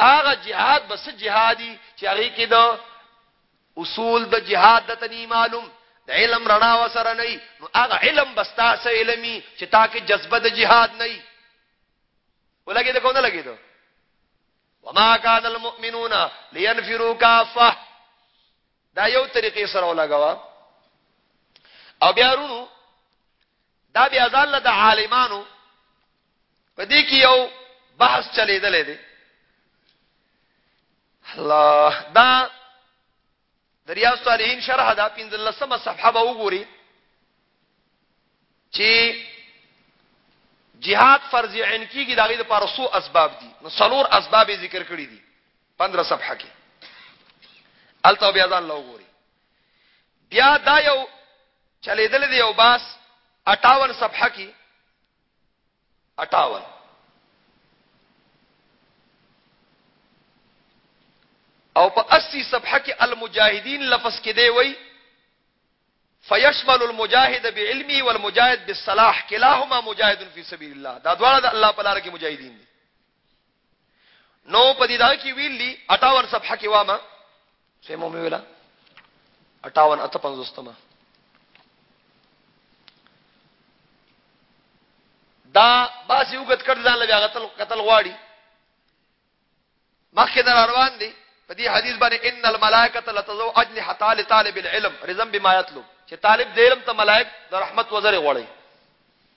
هغه جهاد بس جهادي چې هغه کې د اصول د جهاد د تنی معلوم د علم رڼا وسره نه نو هغه علم بستا سه علمي چې تا کې جذبه د جهاد نه ولګي دا کو نه لګي دا وما كان المؤمنون لينفروا كافه دا یو طریقې سره ولګوا او بیا ورونو دا بیا ځل د عالمانو په دې کې یو بحث چلیدلې دی الله دا دریا صالحین شرح دا 15مه صفحه به وګوري چې جهاد فرض عین کیږي دغه لپاره سو اسباب دي نو څلور اسباب ذکر کړی دي 15 صفحه کې الته بیا ځان لو ګوري بیا دا یو چلیدل دی او باس 58 صفحه کې 58 او په 80 صفحه کې المجاهدین لفظ کې دی وای فیشمل المجاهد بعلمه والمجاهد بالصلاح كلاهما مجاهد في سبيل الله دا دواړه د الله په لار کې مجاهدین دي نو په دې دا کې ویل دي 58 صفحه کې وامه سه مو ویلا 58 اته پنځوستمه دا باسی وګت کړ ځان لږه قتل قتل غواړي مخکې در روان دي په دې حدیث باندې ان الملائکه لتزو اجل حتا لطالب العلم رزم بما يطلب چې طالب د علم ته ملائک د رحمت وزره غواړي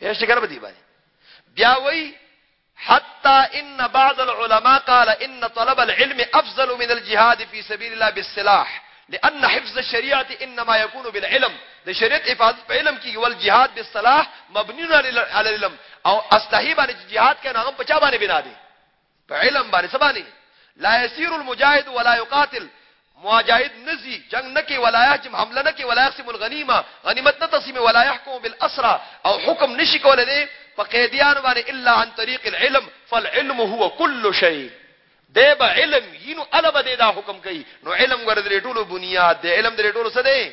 پېښ کړه بدی باندې بیا وای حتى ان بعض العلماء قال ان طلب العلم افضل من الجهاد في سبيل الله بالسلاح لان حفظ الشريعه انما يكون بالعلم د شریعت حفاظت په علم کې ول جهاد بالصلاح مبني على العلم او استحي باندې جهاد کنه هغه په چا باندې بنا دي په علم باندې څه باندې لا يسير المجاهد ولا يقاتل مجاهد نزي جنگ نه کوي ولا يهجم حمله نه کوي ولا يقسم الغنيمه غنیمت نه تقسیم ولا يحكم بالاسرى او حکم نشي کولای دی په قیدیان باندې الا عن طريق العلم فالعلم هو كل شيء دی به علم یینو البه دی دا حکم کوي نو علم ګر درې ټولو بنیاد دی علم درې ټولو څه دی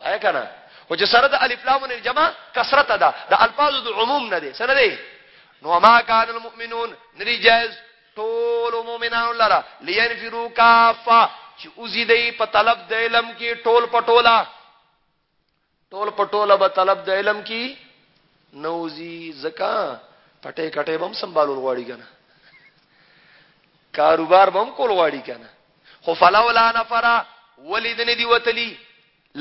آیا کنه او چې سره د الف لام نه جمع کثرت ده د الفاظ د عموم نه دي سره دي نو ما کان المؤمنون نری جائز ټول مؤمنانو لرا لینفرو کافا چې اوزی دی په طلب د علم کې ټول پټولا ټول پټولا په طلب د علم کې نوزی زکا پټه کټه بم سنبالول غواړي کنه کاروبار بم کول غواړي کنه خو فلولا نفر ولی د ندی وتلی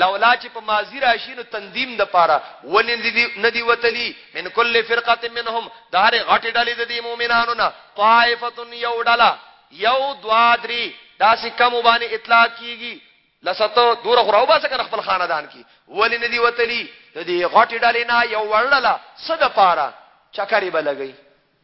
لولا چې په ماضی راشي نو تندیم د پاره ولې نه دی وتلی من کل فرقه منهم د هر غټې ډلې د دې مؤمنانو نه طائفه یو ډله یو دوادری داسې کم باندې اطلاق کیږي لسته دور غراو باسه کنه خپل خاندان کی ولې نه دی وتلی د دې غټې ډلې نه یو وړله صد پاره چکرې بلګي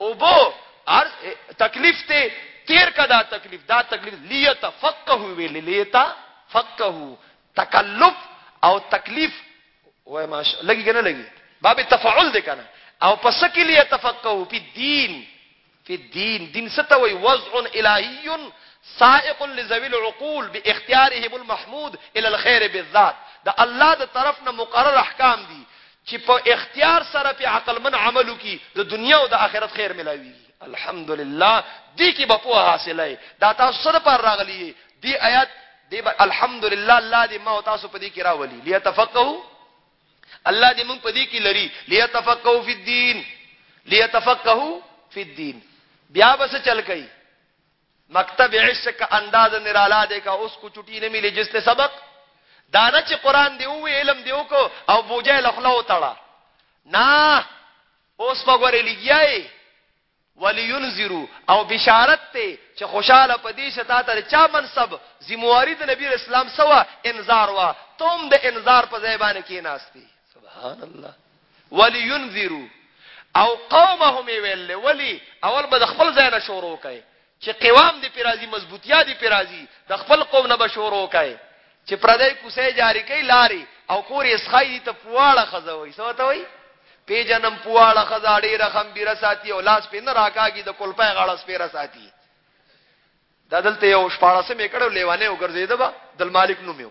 اوبو عرض تکلیف ته تیر کا دا تکلیف دا تکلیف لیتفقهو ویل لیتا فقهو تکلف او تکلیف وای ماش لګی کنه لګی باب تفعل دی کنه او پس کې لیتفقهو په دین په دین دین ستوي وضع الهی سائق لذوي العقول باختيارهم المحمود الى الخير بالذات دا الله د طرف نه مقرر احکام دي چی په اختیار سره پی عقلمن عمل وکړي د دنیا او د آخرت خیر ملاویږي الحمدلله دې کې به پوهه حاصله یې دا تاسو سره پر راغلی یې دې آیات دې به الحمدلله الله دې ما او تاسو په دې کې راولي ليتفقهوا الله دې موږ په دې کې لري ليتفقهوا فی الدین ليتفقهوا فی الدین بیا بس چل کوي مکتب عشق کا انداز نرالا دیکھا اس کو چټی نه ملی جس نے سبق دا نه چې قران دی وی علم دی وکو او بوجه لخلا وتړه نه اوس وګوره لګیای ولینذرو او بشارت ته چې خوشاله پدې شتا ته چا منصب ذمہواری د نبی اسلام سوا انذار وا تم د انذار په ځای باندې کې ناشتي سبحان الله ولینذرو او قومهم یې ویل ولی اول به د خپل ځای نه شروع کړي چې قوام دې پر راځي مضبوطیا دې پر راځي د خپل قوم نه به شروع کړي چې پردې کوسه جاری کوي لاري او کور یې سخای ته پواړه خزوي سو ته وي پیجنم پواړه خزاړي رقم بیره ساتي او لاس پین راکاږي د کولپای غاړه سپیره ساتي دا دلته یو شپارسه مې کړو لیوانه وګرځیدبا دل مالک نوم یو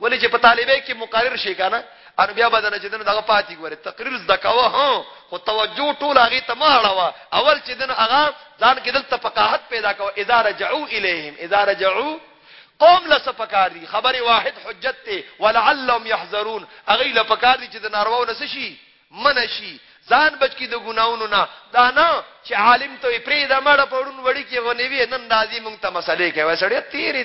ولې چې په طالبې کې مقرر شي کنه ان بیا بدن چې دنه دغه پاتې ګوره تقریر زده کاوه هو خو توجه ټول هغه ته ما اړوا اول چې دنه هغه ځان کې دلته فقاهت پیدا کاوه اذا رجعوا الیهم اذا رجعوا قوم له سپکار دي خبره واحد حجت ته ولعلهم يحذرون اغه له پکار دي چې د نارواو نه شي من شي ځان بچ کی د ګناونو نه دا نه چې عالم ته پرې د مړ پړون وړي کې غنیوي نن راځي مونږ ته مسلې کوي سړی تیرې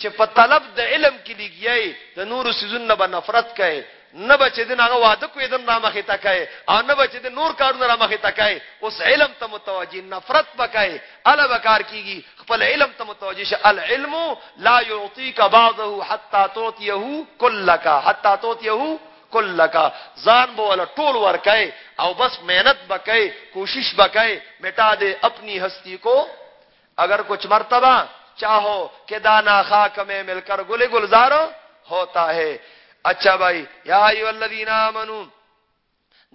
چې په طلب د علم کې لګیا یې، د نورو څیزونو نه به نفرت کوې، نه به چې دین هغه واده کوېدن را مخې ته کوې او نه به چې دین نور کارونه را مخې ته کوې، اوس علم ته متوجه نفرت به کوې، هله به کار کېږي، خپل علم ته متوجه شه، العلم لا يعطيك بعضه حتى تعطيه كلك حتى تعطيه كلك ځان به ولا ټول ورکوې او بس محنت به کوې، کوشش به کوې، مټا دې اپنی هستی کو. اګر کچھ مرتبه چاهو کې دا نا خاک مې مل کر ګل ګلزار هوتا ہے اچھا بھائی یا ایو الذین آمنو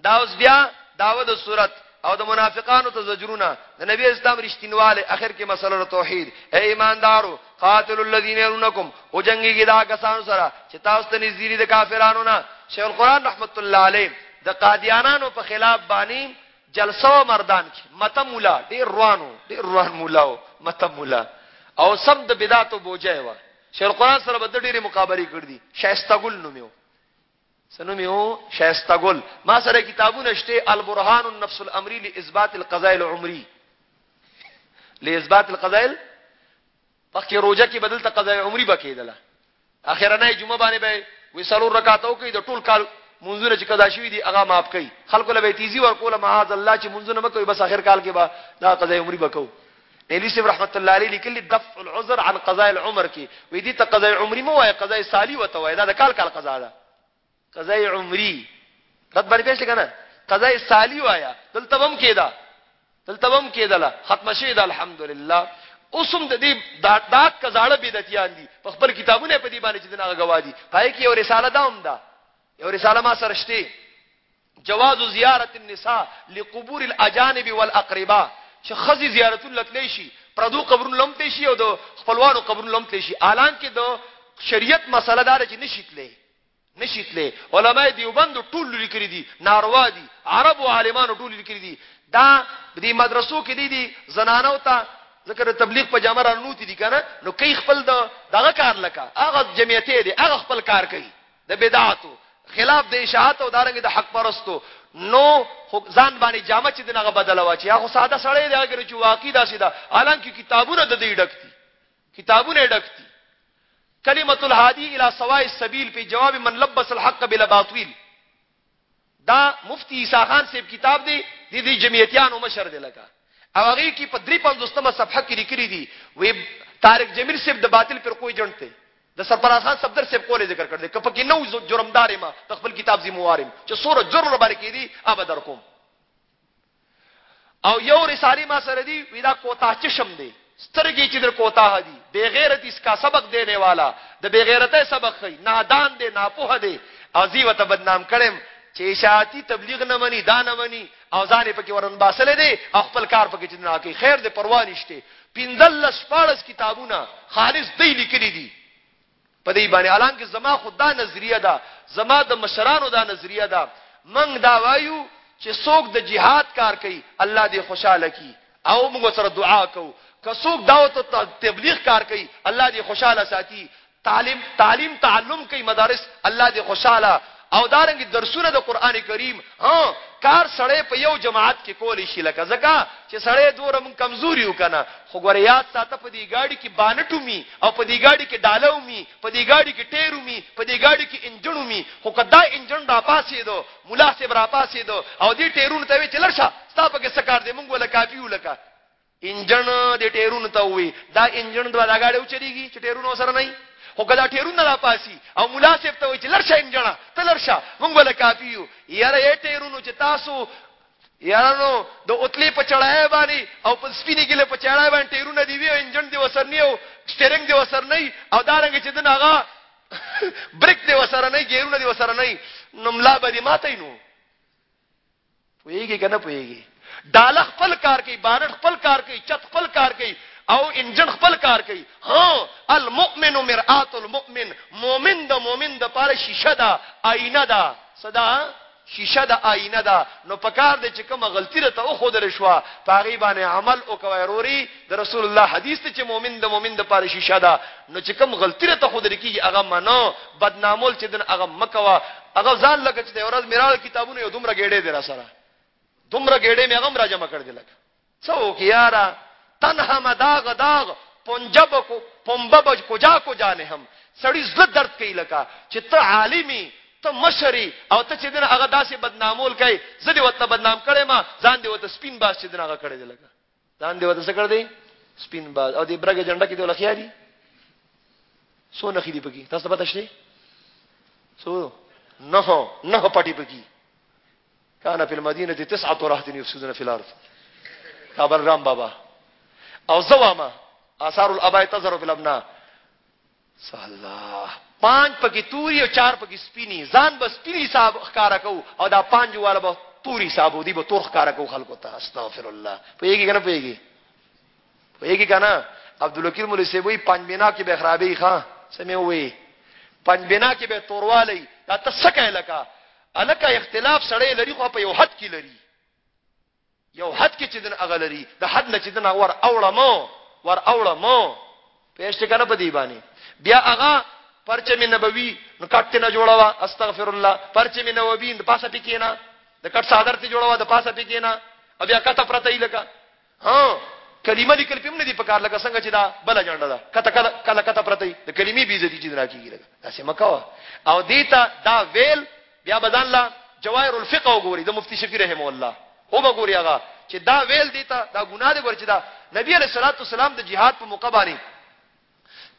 دا اوس بیا داود صورت او د منافقانو ته زجرونه د نبی اسلام رښتینواله اخر کې مسله توحید اے ایماندارو قاتل الذین يرونکم او جنگي ګدا کسان سره چې تاسو ته نذیری د کافرانو نه شیخ القران رحمت الله علیه د قادیانانو په خلاف باندې جلسه و مردان کې مته مولا ډیر روان و ډیر روان مولا و مته مولا او سم د بدعتو بوجه و شیخ القرآن سره به د ډېرې مقابلې کړې دي شایسته ګل نوم یو څه نوم یو شایسته ګل ما سره کتابونه شته البرهان النفس الامری لاثبات القضاء العمری لاثبات القضاء مخکې روژه کې به دلته قضاء عمري به کېدله، اخرنۍ جمعه باندې به یې وی څلور رکعته وکړي، د ټول کال لمونځونه چې قضا شوي دي هغه معاف کړي، خلکو له به یې تیزي ورکوله معاذ الله چې لمونځونه مه کوئ بس اخر کال کې به دا قضاء عمري به کوو. نیلي صاحب رحمت الله علیه لیکلي دفع العذر عن قضاء العمر کې وی دې ته قضاء عمري مه وایه قضاء سالي ورته وایه دا د کال کال قضا ده، قضای عمری رد باندې پېښ کنه قضای سالی وایا دلته هم کېدا دلته هم کېدله ختم شي دا الحمدلله اوسم د دې دا دا کزاړه بدعتيان دي په خپل کتابونه په دې باندې چې دغه گواهی پای کې یو رساله دا هم ده یو رساله ما سرشته جواز زیارت النساء لقبور الاجانب والاقرباء چې خزي زیارتون لتلی شي پردو قبرونو لم تلی شي او د خپلوانو قبرونو لم تلی شي الان کې د شریعت مسله دار چې نشیتلې نشیتلې علماء دیوبند ټول لیکري دي ناروا دي عرب او عالمانو ټول لیکري دي دا د مدرسو کې دي دي زنانو ته ځکه د تبلیغ په جامه رانوتی دي کنه نو کوي خپل د دغه کار لکه هغه جمعیتې دي هغه خپل کار کوي د بدعاتو خلاف د اشاعت او دارنګ د حق پرستو نو ځان باندې جامه چې دغه بدل وا چې هغه ساده سړی دی هغه چې واقعي داسې ده الان کې کتابونه د دې ډکتي کتابونه ډکتي کلمۃ الهادی الی سواء السبیل په جواب من لبس الحق بلا باطل دا مفتی عیسی خان صاحب کتاب دی د دې جمعیتیانو مشر دی لکه او هغه کې په 350مه صفحه کې لیکلي دي وی طارق جمیل صاحب د باطل پر کوی جنټ دی د سرفراز خان صفدر صاحب کولې ذکر کړ دې کپ کې نو جرمدار ما خپل کتاب زموارم چې سور جرم باندې کې دي اب در کوم او یو رسالی ما سره دی وی دا کوتاه چشم دی سترګې چې در کوتاه دي بے غیرت اس کا سبق دینے والا د بے غیرته سبق خي نادان دی ناپوه دی او زی وته بدنام کړم چې اشاعتی تبلیغ نه مني دا نه مني او ځان پکې ورن باسل دي او خپل کار پکې چې نه کوي خیر دې پروا نشته پنځل لس پارس کتابونه خالص دی لیکلي دي په دې باندې الان کې زما خدا نظریه ده زما د مشرانو دا نظریه ده منګ دا وایو چې څوک د جهاد کار کوي الله دې خوشاله کی او موږ سره دعا کوو که څوک دعوت او تبلیغ کار کوي الله دې خوشاله ساتي تعلیم تعلیم تعلم کوي مدارس الله دې خوشاله او دارنګ درسونه د قران کریم ها کار سړی په یو جماعت کې کولی شي لکه زکه چې سړی دوره من کمزوري وکنه خو ګور یاد ساته په دې گاډي کې بانټو می او په دې گاډي کې ډالو می په دې گاډي کې ټیرو می په دې گاډي کې انجنو می خو کدا انجن را پاسې دو مناسب را پاسې دو او دې ټیرون ته وی چلرشه ستا په کې سکار دې مونږ ولا کافی ولکه انجن دې ټیرونو ته ووي، دا انجن دوه دا ګاډی وچلیږي چې ټیرونه ورسره نه وي؟ خو که دا ټیرونه راپاڅي او ملا صیب ته وایي چې لر شه انجنه، ته لر شه، موږ به له کافي یو. یاره ای ټیرونو چې تاسو یاره نو د اوتلې په چړای باندې او په سپینې ګیلې په چړای باندې ټیرونه دي وي او انجن دې ورسره نه وي او سټیرنګ دې ورسره نه وي او دا رنګ چې دنه هغه بریک دې ورسره نه وي، ګیرونه دې ورسره نه وي، نو ملا به دې ماتی نو. پوهیږي کنه پوهیږي ډاله خپل کار کوي بانډ خپل کار کوي چت خپل کار کوي او انجن خپل کار کوي ها المؤمن مرآت المؤمن مؤمن د مؤمن د پاره شیشه ده آینه ده صدا شیشه د آینه ده نو پکار دی چې کومه غلطی را ته او خود رشوا پاغي باندې عمل او کوي روري د رسول الله حدیث ته چې مؤمن د مؤمن د پاره شیشه ده نو چې کوم غلطی را ته خود رکی هغه منو بدنامول چې دن هغه مکوا هغه ځان لکه چې ورځ میرال کتابونه یو دومره ګېډې دي را سره دومره ګېډې مې هغه را جمع کړ دي لکه څوک یارا تنها مداغ داغ پنجاب کو پمبب کجا کو جانه هم سړی زړه درد کوي لکه چې ته عالمي ته مشري او ته چې دغه هغه داسې بدنامول کوي زه دې وته بدنام کړې ما ځان دې وته سپین باس چې دغه کړې لکه لاندې وته څه کړ دی سپین باز او دې برګه جنډه کې دوله خیا دي سو نخې دي پکې تاسو پته شته سو نه نه پټي پکې کان په مدینه دي تسعه طرحت یفسدون فی الارض کابل رام بابا او زوامه آثار الابای تظهر فی الابناء سالله پانج پکې توري او چار پکې سپيني ځان به سپين حساب ښکارا کو او دا پانج والا به توري حساب دی به تور ښکارا کو خلکو ته استغفر الله پويږي کنه پويږي پويږي کنه عبد الوکیل مولوی سی وی پنځ بنا کې به خرابې ښا سمې وی پنځ بنا کې به توروالي دا تسکه لکه الکه اختلاف سړی لري خو په یو حد کې لري یو حد کې چې دن اغلری د حد نه چې دن اور اوړمو ور اوړمو پېشته کنه په دی باندې بیا هغه پرچم نبوي نو کټ نه جوړوا استغفر الله پرچم نبوي د پاسه پکې نه د کټ صادر ته جوړوا د پاسه پکې نه بیا کته پرته لکه ها کلمه لیکل پم نه دی په کار لکه څنګه چې دا بل جنډه ده کته کله کله کته پرته د کلمې بي عزتي چې نه کیږي دا سم کاوه او دیتا دا ویل بیا به ځان له جواهر الفقه وګوري د مفتی شفیع رحمه الله او به ګوري هغه چې دا ویل دی ته دا ګناه دی ګور چې دا نبی علیه الصلاۃ والسلام د جهاد په موقع باندې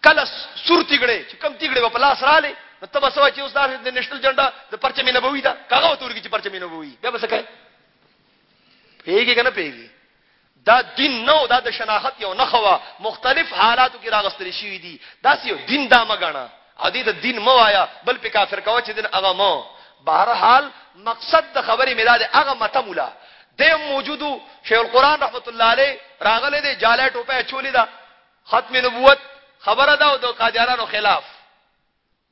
کله سور تیګړې چې کم تیګړې په لاس رااله نو تبه سوا چې اوس دا د نېشنل جنډا د پرچمې نبوي دا کاغه وتورږي چې پرچمې نبوي بیا به څه کوي پیږي کنه پیږي دا دین نه و، دا د شناخت یو نښه وه، مختلف حالاتو کې راغستل شوي دي، داسې یو دین دا مه ګڼه او دې ته دین مه وایه، بل پرې کافر کوه چې دین هغه مه. بهرحال مقصد د خبرې مې دا دی، هغه مته ملا دی هم موجود و، شیخ القرآن رحمت الله علیه راغلی دی، جالی ټوپۍ اچولې ده، ختم نبوت خبره ده او د قادیانانو خلاف.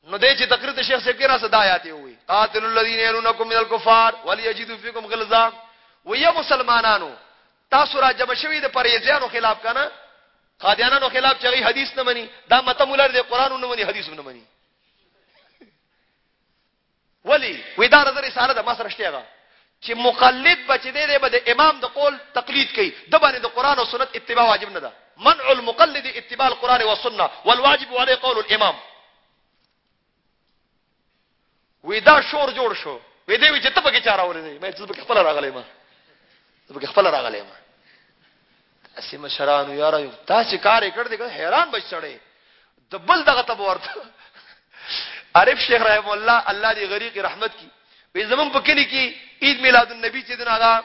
نو دې چې تقریر ته شیخ صاحب کې راځه دا آیات وي قاتل الذين يلونكم من الكفار وليجدوا فيكم غلظه ويا مسلمانانو تاسو را جمع شوی د پریزیانو خلاف کنه قادیانانو خلاف چې حدیث نه مني دا متمولر دی قران نه مني حدیث نه مني ولی وی دا د رساله د ما سره شته هغه چې مقلد به چې دی دی به د امام د قول تقلید کوي د باندې د قران او سنت اتباع واجب نه ده منع المقلد اتباع القران والسنه والواجب عليه قول الامام وی دا شور جوړ شو وی دی چې ته پکې چاره ورې دی مې ته پکې خپل راغلې ما ته پکې خپل راغلې ما داسې مشرانو یاره یو تاسو کار یې کړ دې که حیران بچ سړی د بل دغه ته ورته عارف شیخ رحم الله الله دې غریق رحمت کی وې زمون په کلی کې عید میلاد النبی چې دنا دا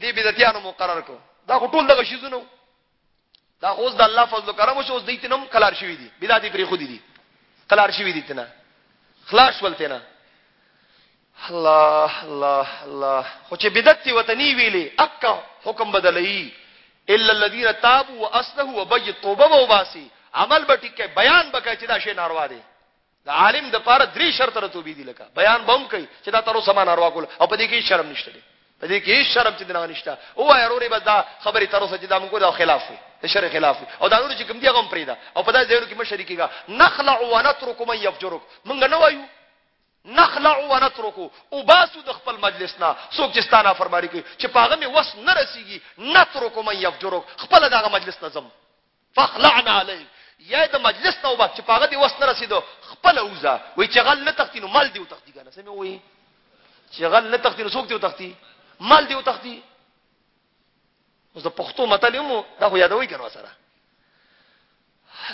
دې بدعتانو مقرر کو دا ټول دغه شیزونو دا اوس د الله فضل کرم شو اوس دې تنم کلار شوی دي بدعتي پرې خو دي دي کلار شوی دي تنه خلاص ولته نه الله الله الله خو چې بدعت وطني ویلي اکه حکم بدلئی الا الذين تابوا واصلحوا وبيت توبه وباسي عمل به ټیک بیان بکای چې دا شی ناروا دی د عالم د پاره درې شرط ته توبې دي لکه بیان بم کوي چې دا تر اوسه ما ناروا کول او په دې کې شرم نشته دی په دې کې شرم چې دغه نشته او وای اورې بس دا خبرې تر اوسه چې دا موږ دا خلاف وي د شرع خلاف وي او دا نور چې کوم دی غم پریدا او په دا ځایونو کې مشرکیږي نخلع ونترك من يفجرك موږ نه وایو نخلع ونترک اوباسو د خپل مجلس نه څوک چې ستا نافرمانی کوي چې په هغه مې وس نه رسیږي نترک من یفجرک خپله د هغه مجلس نه ځم فخلعنا علیک یا د مجلس نه وباس چې په هغه دې وس نه رسېدو خپله وځه وایي چې غل نه تختی نو مال دې وتختی که نه څه مې ووایي چې غل نه تختی نو څوک دې وتختی مال دې وتختی اوس د پښتو متل هم دا خو یادوي که نه سره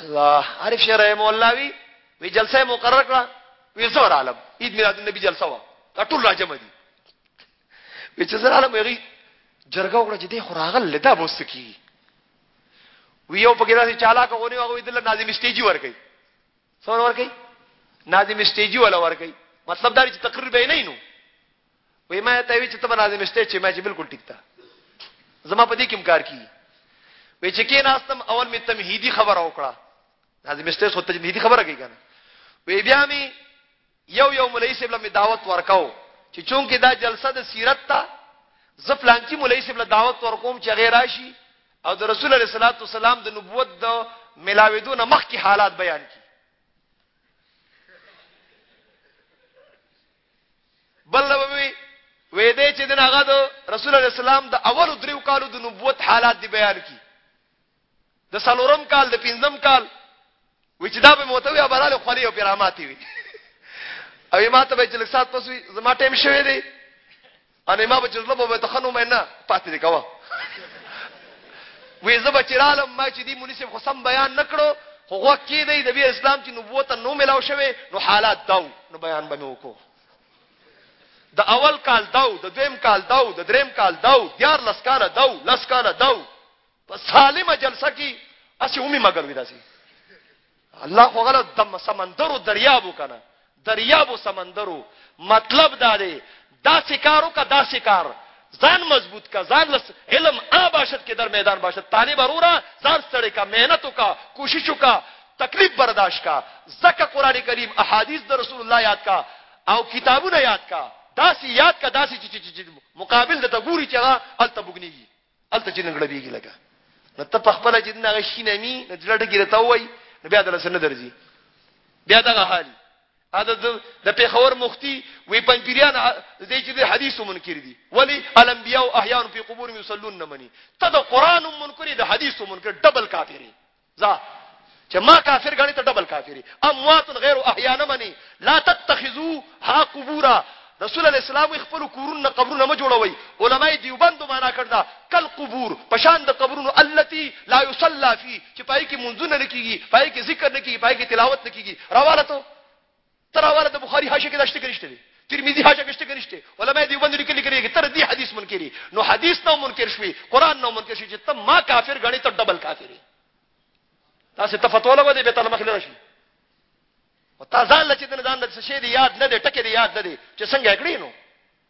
الله عارف شرع مولا وی وی جلسه مقرر کړه وی زور عالم عید میلاد النبی جلسه وا دا ټول راجم دي وی چې زور عالم یې جرګه وکړه چې دې خراغل لدا بوس کی وی یو پکې راځي چالاک غونی هغه دل ناظم استیجی ور کوي څور ور کوي ناظم استیجی ولا ور کوي مطلب دا چې تقریر به نه نو وای ما ته وی چې ته بنازم اسټیج چې ما چې بالکل ټیک تا زما په دې کې کار کی وی چې کې ناستم اول می تمهیدی خبر او کړه نازم اسټیج خو تمهیدی خبره کوي کنه وی بیا می یو یو مولای صاحب له دعوت ورکاو چې چونکه دا جلسه د سیرت ته زفلانچی مولای صاحب له دعوت ورکوم چې غیر راشي او د رسول الله صلی الله علیه وسلم د نبوت د ملاویدو نه مخکې حالات بیان کی بل وی وې دې چې دنا غد رسول الله اسلام د اول دریو کالو د نبوت حالات دی بیان کی د سلورم کال د پنځم کال وی چې دا به موتوي ابراله خلی او پیراماتي وی او ما ته به چې لکسات پسوي زما ټیم شوی دی انې ما به چې زړه به مې ته ښه نومی نه پاتې دې کوه وې زه به چې رالم ما چې دې مولي صاحب خو سم بیان نه کړو خو غوږ کېدی د بیا اسلام چې نبوت نو ملاو شوی نو حالات داو نو بیان به مې وکړو د اول کال داو د دویم کال داو د دریم کال داو دیار لس کاله داو لس کاله داو په سالمه جلسه کې اسې اومي مګر وې داسې الله خو غلط دم سمندرو دریابو کنه دریابو سمندرو مطلب دا دی دا سکارو کا دا سکار ځان مضبوط کا ځان لس علم آ باشد کې در میدان باشد طالب ارورا ځان ستړی کا مهنت کا کوشش کا تکلیف برداشت کا زکه قران کریم احادیث در رسول الله یاد کا او کتابونه یاد کا داسې یاد کا داسې چې مقابل د تګوري چې هغه التبګنیږي الته چې نګړه بیږي لګا نو ته په خپل چې نه غشي نه می نه دلته کې راته وای نو بیا دلته نه درځي بیا دغه حال اده د پیښور مختی وی پنځپیران د چې د حدیثو منکر دي ولی الانبیاء احیان په قبور یصلون نه مني ته د قران منکر د حدیثو منکر ډبل کافری ځه چې ما کافر غني ته ډبل کافری اموات غیر احیا نه مني لا تتخذو ها قبورا رسول الله اسلام خپل کورونه قبرونه ما جوړوي علماي دیوبند معنا کړدا کل قبور پشان د قبرونو التي لا يصلى في چې پای کې منځونه نکېږي پای کې ذکر نکېږي پای کې تلاوت نکېږي راواله ته تر اوله د بخاری حاشیه کې داشته کنيشته دي ترمذی حاشیه کې شته کنيشته علماء دیوبند لیکلي کړي چې تر دې حدیث منکري نو حدیث نو منکر شوی قران نو منکر شي چې تم ما کافر غني ته ډبل کافر دي تاسو ته فتوا لګو دې به تعالی مخله شي او تازه لچې د ځان د څه شي دی یاد نه دی ټکه دی یاد نه دی چې څنګه کړی نو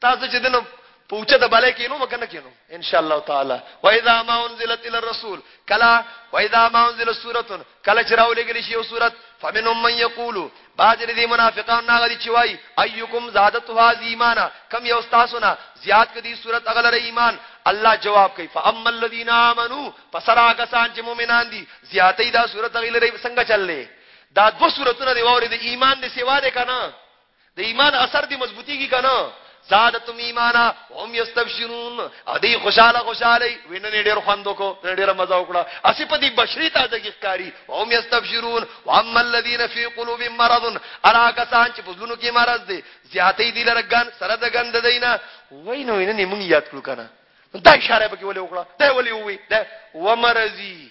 تاسو چې دنه پوچه د بلې کینو مکه نه کینو ان شاء الله تعالی و اذا ما انزلت الى الرسول کلا و اذا ما انزلت سوره کلا چراو لګل شي یو سوره فمنهم من يقول بعض دې منافقان ناغه دي چوي ايكم زادت هذه ایمانا کم یو استاسونه زیات کدي صورت اغلره ایمان الله جواب کوي فاما الذين امنوا فسرا کسان چې مؤمنان دي زیاتې دا صورت اغلره څنګه چللې دا دو صورتونه دی وره د ایمان د سیوا ده کنه د ایمان اثر دی مضبوطیږي کنه زادتم ایمانا هم یستبشرون او دی خوشاله خوشاله ویننه ډیر خوندو کو ډیر مزه وکړه اسی په دی بشری تازه کی ښکاری هم یستبشرون واما الذین فی قلوبهم مرض الا کسان چې پزلونو کې مرض دی زیاتې دی لرګان سره د غند دینه وینو ویننه مونږ یاد کړو کنه دا اشاره به کې ولې وکړه دا ولې وی دا ومرزی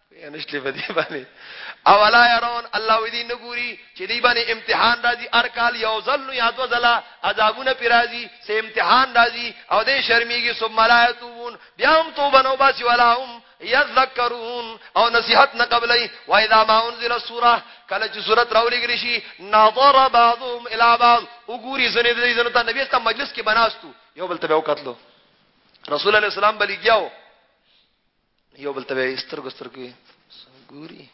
نشته په دې باندې اولا يرون الله ودي نګوري چې دې باندې امتحان راځي هر کال یو ځل نو یاد وځلا عذابونه پی راځي سه امتحان راځي او دې شرمېږي ثم لا يتوبون بیا هم توبه نو باسي ولا هم یذکرون او نصیحت نه قبلې و اذا ما انزل السوره کله چې سورۃ راولې غري شي نظر بعضهم الى بعض وګوري زنه دې زنه ته نبی ستاسو مجلس کې بناستو یو بل ته وکړلو رسول الله اسلام بلی گیاو یو بل ته به سترګو سترګو ګوري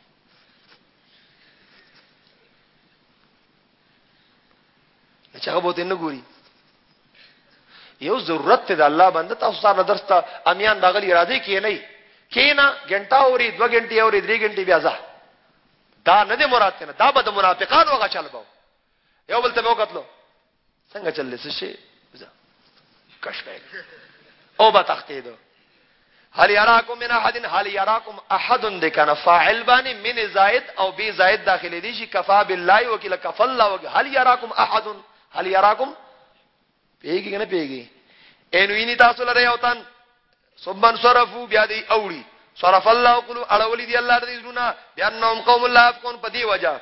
چې هغه بوته نه ګوري یو ضرورت ته د الله بنده تاسو سره درس ته امیان داغلی راځي کې نه کینا غنټا اوري دو غنټي اوري درې غنټي بیا ځه دا نه دی مراد کنه دا به د منافقانو هغه چل باو یو بل ته وکړلو څنګه چل لسی شي کش کړي او به تختې دو هل یراکم من احد هل یراکم احد د کنه فاعل باندې من زائد او بی زائد داخلي دي شي کفا بالله وکیل کفا الله وکیل هل یراکم احد هل یراکم پیږي کنه پیږي ان ویني تاسو لره یو تن سبن صرفو بیا دی اوړي صرف الله قلو اړولي دی الله دې زړونه بیا نوم قوم الله افقون په دی وجه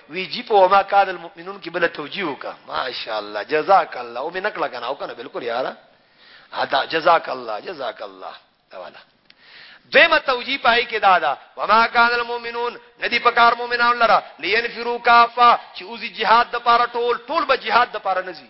وی جی په وما کان المؤمنون کې بل توجیه وکا ماشاءالله جزاک الله او مې نکړه کنه او کنه بالکل یارا ادا جزاک الله جزاک الله والا دیمه توجیه پای کې دادا وما کان المؤمنون ندی پکار مؤمنان لرا لینفروا کافا چې اوزی جهاد د پاره ټول ټول به جهاد د پاره نزي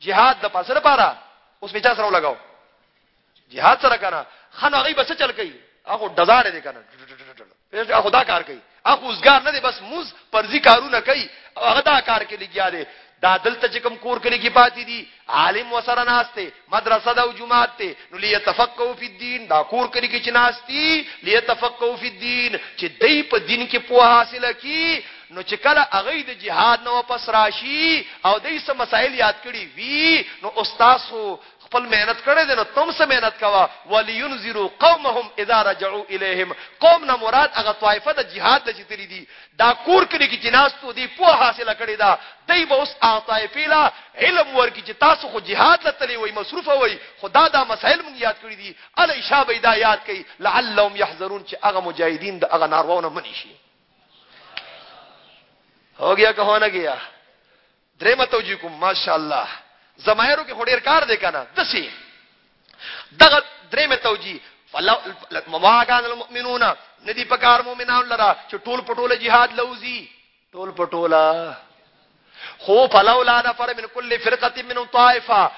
جهاد د پاسره پاره اوس بچا سره لګاو جهاد سره کنه خنو هغه بس چل کوي هغه دزار دي کنه پیش هغه دا کار کوي هغه وزګار نه دي بس موز پرزي کارونه کوي هغه دا کار کې لګیا دي دا دلته چې کوم کور کې لګي پاتې دي عالم وسره ناشته مدرسه ده او جماعت ته نو ليتفقهوا في الدين دا کور کړي کې چناستي ليتفقهوا في الدين چې دای په دین کې پوهه حاصله کی نو چې کله هغه د جهاد نو پس راشي او دای سم مسائل یاد کړي وی نو استاد خپل مهنت کړي دي نو تم سم مهنت کوا ولينذروا قومهم اذا رجعوا اليهم قوم نه مراد هغه طائفه د جهاد د چتري دي دا کور کلي کې چې ناستو دی پوه حاصله کړې ده دی به اوس اعطایفی لا علم ورکړي چې تاسو خو جهاد له تللی وای مصروف وای خو دا دا مسایل مونږ یاد کړی دي ال ایشا به دا یاد کړي لعلهم يحذرون چې هغه مجاهدین د هغه نارواونه منی شي هو گیا که هونه گیا درېمه توجیه کوم ماشاءالله زمایرو کې خډیر کار دی کنه دسی دغه درېمه توجیه فلا ما كان المؤمنون ندی پکار مؤمنان لرا چې ټول پټوله jihad لوزي ټول پټوله خو فلولا نفر من كل فرقه من طائفه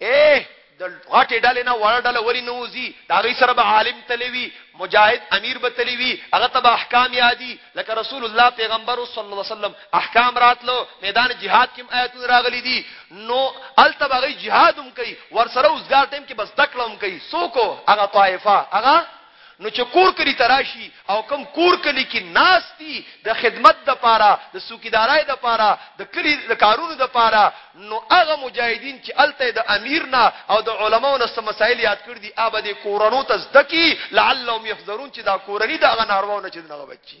اې د غټې ډلې نه وړه ډله ولې نه وځي، د هغوی سره به عالم تللی وي، مجاهد امیر به تللی وي، هغه ته به احکام یادي، لکه رسول الله پیغمبر صلی الله علیه وسلم احکام راتلو، میدان جهاد کې هم ایتونه راغلي دي، نو هلته به هغوی جهاد هم کوي، ورسره اوزګار ټایم کې به زده کړه هم کوي، څوک هغه طایفه هغه. نو چې کور کلي ته راشي او کوم کور کلي کې ناست دي د خدمت دپاره، د څوکیدارۍ دپاره، د کلي د کارونو دپاره، نو هغه مجاهدین چې هلته یې د امیر نه او د علماوو نه څه مسایل یاد کړي دي، هغه به دې کورنو ته زده کړي، لعلهم یحذرون، چې دا کورني د هغه نارواوو نه چې دنغه بچي.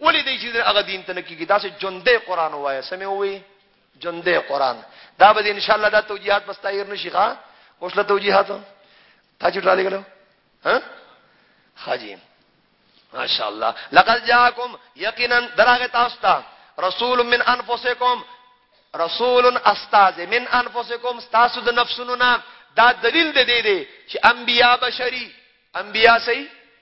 ولې دی چې هغه دین ته نه کیږي دا سه ژوندې قران وایي سمې وي ژوندې قران دا به ان شاء الله دا توجیهات بس تایر نشي ښا اوس له توجیهات تا چې ډالې غلو ها حاجی ماشاء الله لقد جاءكم یقینا دراغه تاسو ته رسول من انفسکم رسول استاذ من انفسکم تاسو د نفسونو نه دا دلیل دی دی چې انبیا بشری انبیا سي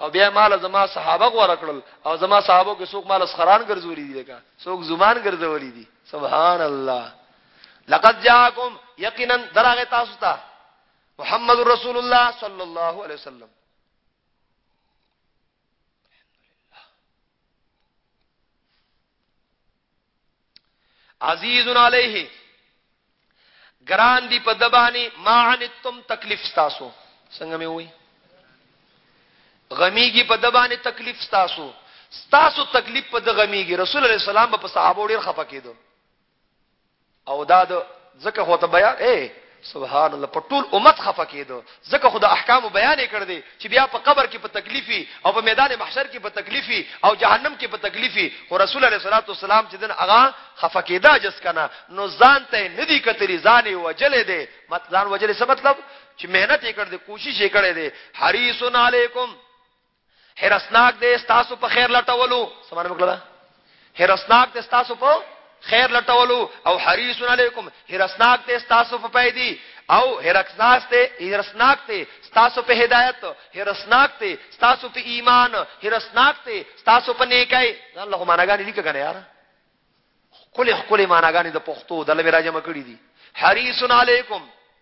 او بیا مال زما صحابه غوړه کړل او زما صحابه کې څوک مال سخران ګرځولې دي لکه څوک زمان ګرځولې دي سبحان الله لقد جاءكم یقینا دراغه تاسو ته محمد رسول الله صلی الله علیه وسلم عزیز علیه ګران دی په دبانی ما عنتم تکلیف تاسو څنګه مې وای غمیږي په دبانی تکلیف تاسو تاسو تکلیف په د غمیږي رسول الله سلام په صحابه ډیر خپه کېدو او دا د ځکه خو ته بیان اے سبحان الله په ټول امت خفه کېدو ځکه خو د احکام بیان یې کړ دي چې بیا په قبر کې په تکلیفي او په میدان محشر کې په تکلیفي او جهنم کې په تکلیفي خو رسول الله صلی الله علیه وسلم چې دن اغا خفه کېدا جس کنه نو ځان ته نه دی کتلی ځان یې وجلې دی مطلب وجلې څه مطلب چې مهنت یې کړ دي کوشش یې کړې دي حریص علیکم هرسناک دې تاسو په خیر لټولو سمانه وکړه هرسناک دې تاسو په خیر لټولو او حریص علیکم هرسناک دې تاسو په پیدي او هرکزاس ته هرسناک ته تاسو په هدایت هرسناک ته تاسو په ایمان هرسناک ته تاسو په نیکای ځان له معناګانی لیکه کنه یار کله خپل معناګانی د پښتو د لمه راجمه کړی دي حریص علیکم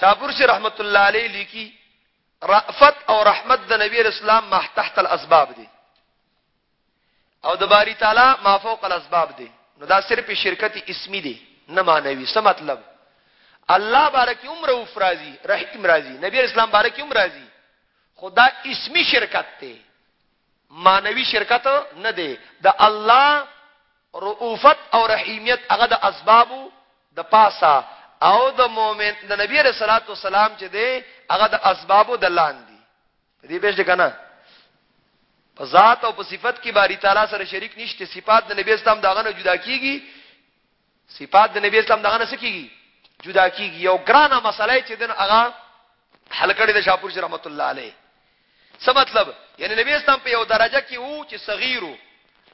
شاپور سے رحمت الله علیه لیکي رافت او رحمت د نبی اسلام ما تحت الاسباب دي او د باری تعالی ما فوق الاسباب دي نو دا صرف شرکت اسمی دي نه معنوي څه مطلب الله بارک عمر او فرازي رحیم رازي نبی اسلام بارک عمر رازي خدا اسمی شرکت ته معنوي شرکت نه دی د الله رؤفت او رحیمیت هغه د اسبابو د پاسه او د مؤمن د نبی رسول الله صلوات والسلام چې دی هغه د اسبابو د لاندې په دې پېژ کنه په ذات او په صفت کې باری تعالی سره شریک نشته صفات د نبی اسلام داغه نه جدا کیږي صفات د نبی اسلام داغه نه سکیږي جدا کیږي یو ګرانه مسله چې دن هغه حل کړی د شاپور رحمت الله علیه څه مطلب؟ یعنې نبي اسلام په یو درجه کې وو چې صغیر وو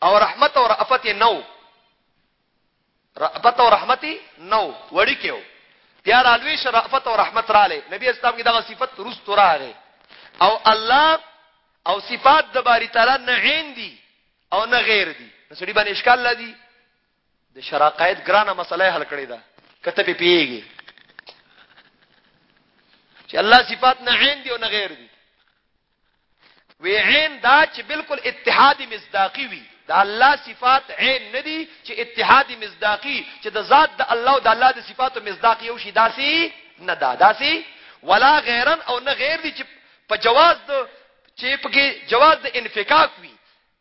او رحمت او رأفت یې نه وو. رأفت او رحمت یې نه وو، وړیکی وو. بیا رالوی شه رأفت او رحمت رالی. نبي اسلام کې دغه صفت وروسته راغی او الله او صفات د باری تعالی نه عین دي او نه غیر دي. نو سړي باندې اشکال لدی؟ د شراقایت ګرانه مسله حل کړی دا کته په پیږي چې الله صفات نه عین دی او نه غیر دی وی عین دا چې بالکل اتحاد مصداقی وی دا الله صفات عین نه دی چې اتحاد مصداقی چې د ذات د الله او د الله د صفاتو مصداق یو شی داسي نه دا داسي ولا غیرن او نه غیر دی چې په جواز د چې په جواز د انفکاک وی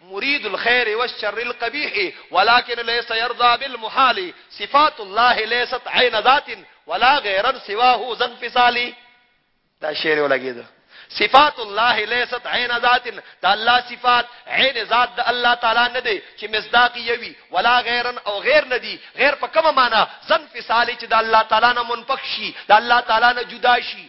مريد الخير والشر القبيح ولكن ليس يرضى بالمحال صفات الله ليست عين ذات ولا غيرا سواه ذا انفصال دا شعر ولګیدو صفات الله ليست عين ذات دا الله صفات عين ذات د الله تعالی نه دی چې مصداق یوي ولا غیرن او غیر نه دی غیر په کومه معنا ځن فصالی چې د الله تعالی نه منفخ شي د الله تعالی نه جدا شي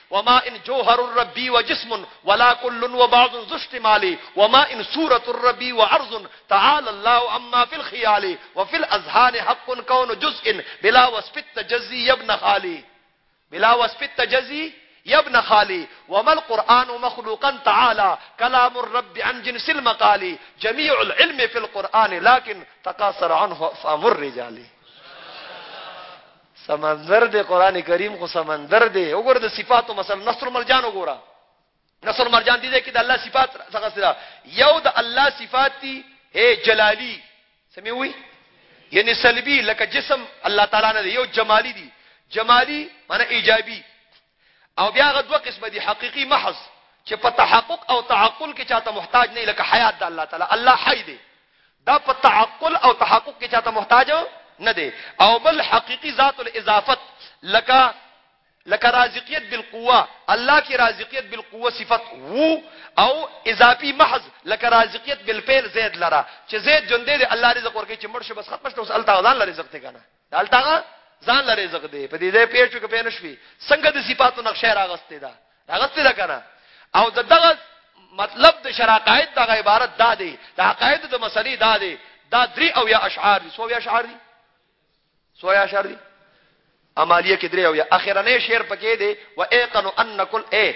وما ان جوهر الربي وجسم ولا كل وبعض ذو اشتمال وما ان سورة الربي وعرض تعالى الله عما في الخيال وفي الاذهان حق كون جزء بلا وصف التجزي يا ابن خالي بلا وصف التجزي يا ابن خالي وما القرآن مخلوقا تعالى كلام الرب عن جنس المقال جميع العلم في القرآن لكن تقاصر عنه فأمر الرجالي سمندر دې قران کریم خو سمندر دې وګوره د صفاتو مثلا نصر مرجان وګوره نصر مرجان دې کې د الله صفات څنګه سره یو د الله صفات دي اے جلالی سموي یعنی سلبی لکه جسم الله تعالی نه یو جمالی دي جمالی معنی ایجابي او بیا هغه دوه قسمه دي حقيقي محض چې په تحقق او تعقل کې چاته محتاج نه لکه حیات د الله تعالی الله حي دی دا په تعقل او تحقق کې چاته محتاج نه دی او بل حقيقي ذات الاضافت لکه لکه رازقیت بالقوه الله کی رازقیت بالقوه صفت وو او اضافي محض لکه رازقیت بالفعل زید لرا چې زید جون دی الله رزق ورکړي چې مرشه بس ختم شته اوس الله تعالی رزق ته کنه دالتغه ځان لري زغ دی په دې ځای پیر شو کپې نشوي څنګه د صفاتو نقشه راغستې ده راغستې ده کنه او د دغه مطلب د شراقاید دغه عبارت دا دی د عقاید د مسلې دا دی دا درې او یا اشعار دي سو یا اشعار دي سو یا اشعار دي امالیه کې درې او یا اخرنه شعر پکې دی و ایقن ان کل ای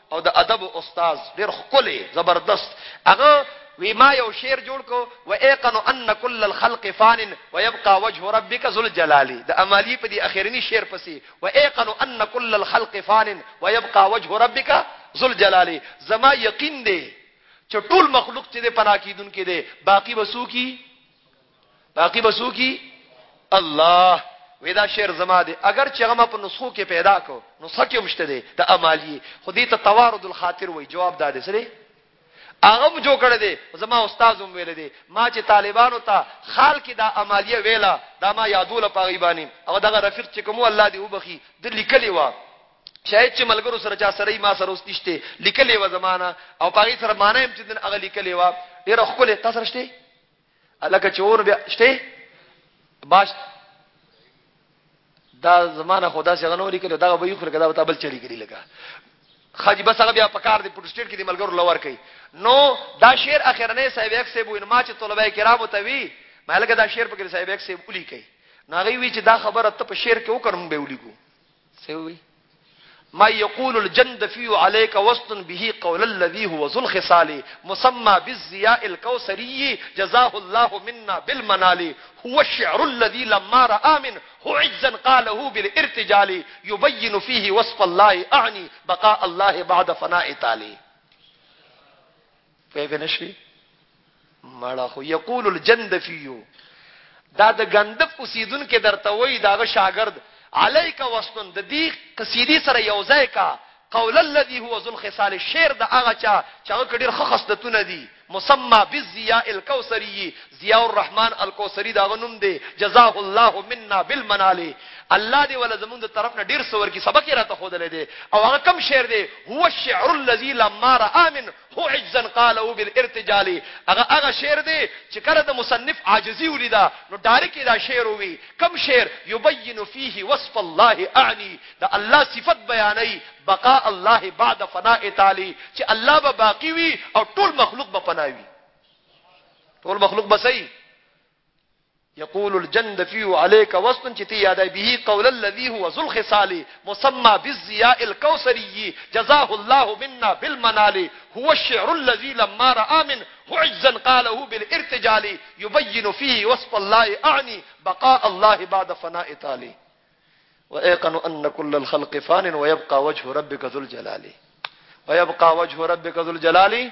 او د ادب استاد ډیر خکلی زبردست هغه وی ما یو شعر جوړ کو و ایقن ان کل الخلق فان و یبقى وجه ربک ذل جلال د امالی په دی اخرنی شعر پسی و ایقن ان کل الخلق فان و یبقى وجه ربک ذل جلال زما یقین دی چې ټول مخلوق چې د پنا کیدون کې دی باقی وسو کی باقی بسو کی الله ودا شعر زما دی اگر چې هغه ما په نسخو کې پیدا کو نو سکه مشته دی د امالی خو دې ته توارد الخاطر وای جواب دادې سره هغه جو کړه دی زما استاد هم ویل دی ما چې طالبانو ته خال کې دا امالیه ویلا دا ما یادول پاغي باندې او دغه رفیق چې کوم الله دی وبخي د لیکلی وا شاید چې ملګرو سره چا سره ما سره اوستشته لیکلی و زمانہ او پاغي سره معنی هم چې دغه لیکلی وا ډیر خپل تاسو رشته الکه چې اور بیا شته باش دا زمانہ خدا څنګه نو لیکل دا به یو خر کدا بل چلی کړي لګا خاج بس هغه بیا پکار دی پروتستانت کې دی ملګرو لور کوي نو دا شعر اخرنه صاحب یک سه بو ما چې طلبه کرامو ته وی مالګه دا شعر پکې صاحب یک سه ولي کوي ناغي وی چې دا خبره ته په شعر کې وکړم به ولي کو سیوی ما يقول الجند في عليك وسط به قول الذي هو ذو الخصال مسمى بالزياء الكوثري جزاه الله منا بالمنال هو الشعر الذي لما راى من عزا قاله بالارتجال يبين فيه وصف الله اعني بقاء الله بعد فناء تالي پوهېږئ نه شوي مړه خو یقول الجندفیو دا د ګندف اوسیدونکو درته وایي د هغه شاګرد علیک وسنن د دې قصیدې سره یو ځای کا قول الذي هو ذو الخصال شعر د هغه چا چې هغه ډېر ښه خصلتونه دي مسمى بالضياء الكوثري ضیاء الرحمن الکوثري د هغه نوم دی، جزاه الله منا بالمنال، الله دې وله زموږ د طرف نه ډېر څه ورکړي، سبق یې راته ښودلی دی او هغه کوم شعر دی، هو الشعر الذي لما رأى منه عجزا قاله بالارتجال، هغه هغه شعر دی چې کله د مصنف عاجزي ولیده نو ډارک یې دا شعر ووی، کوم شعر، یبین فیه وصف الله اعني، د الله صفت بیانوي، بقاء الله بعد فناء تعالی، چې الله به باقي وي او ټول مخلوق به فنا وي. ټول مخلوق به صحیح يقول الجند فيه عليك وسط چې تی یادای به قول الذي هو ذل خصال مسمى بالزياء الكوثري جزاه الله منا بالمنال هو الشعر الذي لما راى من عجزا قاله بالارتجال يبين فيه وصف الله اعني بقاء الله بعد فناء تالي وايقن ان كل الخلق فان ويبقى وجه ربك ذو الجلال ويبقى وجه ربك ذو الجلال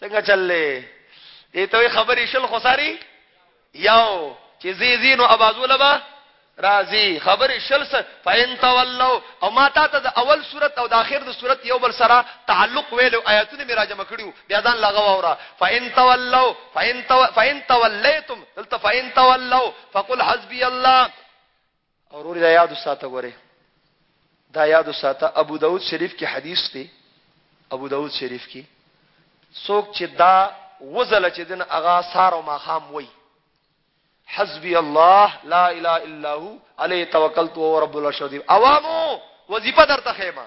څنګه چللې دې ته خبرې شل خساري یو چې زی زی نو ابازو لبا راضی خبرې شل سر فین تولوا او ما تا ته د اول صورت او د اخر د صورت یو بل سره تعلق ویلو آیاتونه می راجمه کړیو بیا ځان لغوا اورا فین تولوا فین تو فین تولیتم دلته فین تولوا فقل حسبی الله او روري دا یاد ساته غره دا یاد ساته ابو داود شریف کې حدیث دی ابو داود شریف کې څوک چې دا وزل چې دن اغا سار او ماخام وای حسبي الله لا اله الا هو عليه توکلت او رب العرش العظیم عوامو وظیفه درته خیمه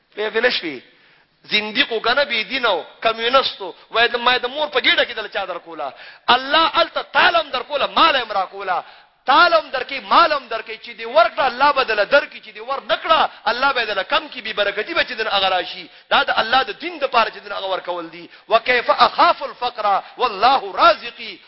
پوه نه شوې زنديق و کنه بی دین او کمیونست وای د ما د مور په ګډه کې دل چا در کولا الله الت تعالم در کولا مال امرا کولا تعالم در کې مالم در کې چې دی ورکړه الله بدل در کې چې دی ور نکړه الله بدل کم کې بی برکتی بچ دن اغراشي دا د الله د دین د پاره چې دن اغور کول دي وکيف اخاف الفقر والله رازقي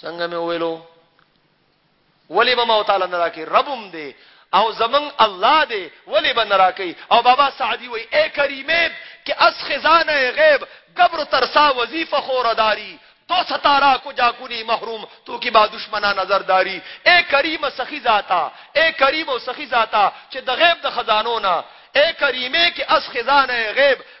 څنګه مې ویلو ولی به مو تعالی نه راکې ربم دې او زمن الله دې ولی به نه راکې او بابا سعدي وای اے کریمه کې اس خزانه غیب قبر ترسا وظیفه خورداری تو ستارا کو جا کنی محروم تو کی با دشمنا نظر داری اے کریم سخی ذاتا اے کریم او سخی ذاتا چې د غیب د خزانو نه اے کریمه کې اس خزانه غیب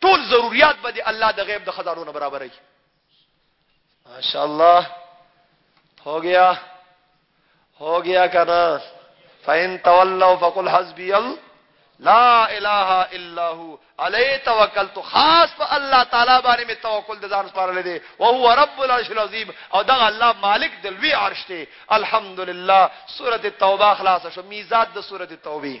ټول ضروريات به دې الله د غیب د خزانو نه برابرای ماشاءالله هو گیا هو گیا کنا فین تولوا فقل حسبی الله لا اله الا هو علی توکلت خاص په الله تعالی باندې می توکل د ځان سپارل دي او هو رب العرش العظیم او دا الله مالک د لوی عرش دی الحمدلله سوره التوبه خلاص شو میزات د سوره التوبه